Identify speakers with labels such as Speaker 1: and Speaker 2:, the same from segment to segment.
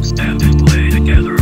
Speaker 1: extended play together.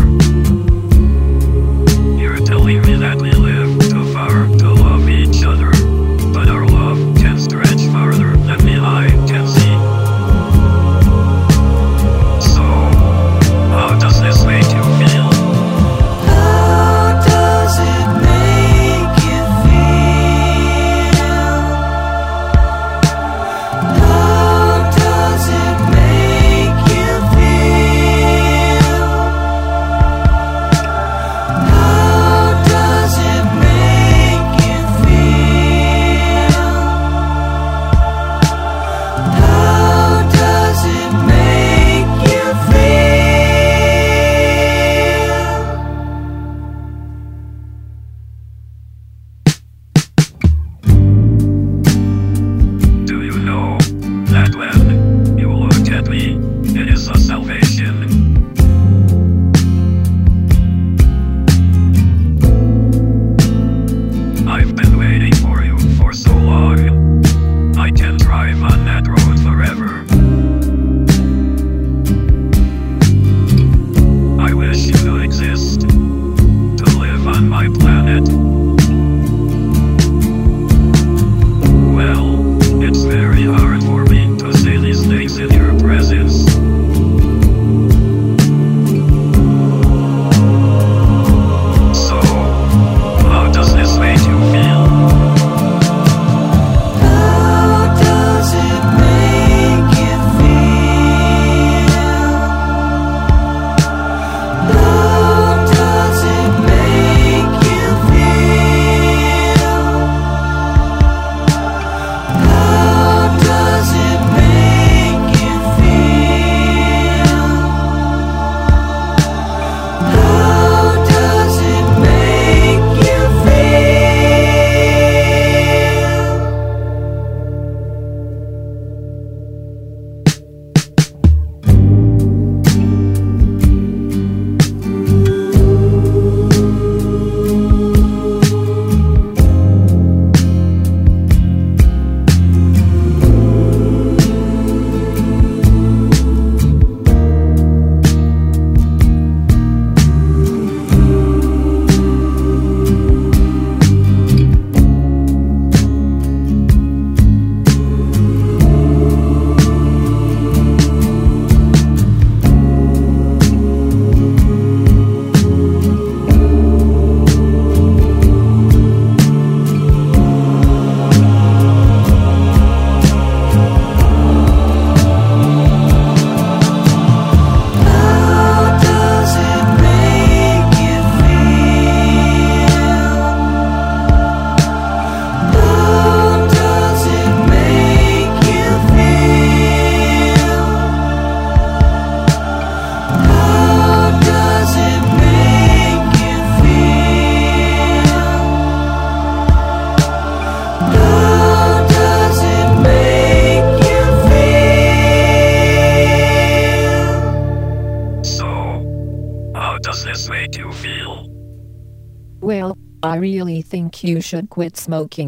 Speaker 1: make you feel.
Speaker 2: Well, I really think you should quit smoking.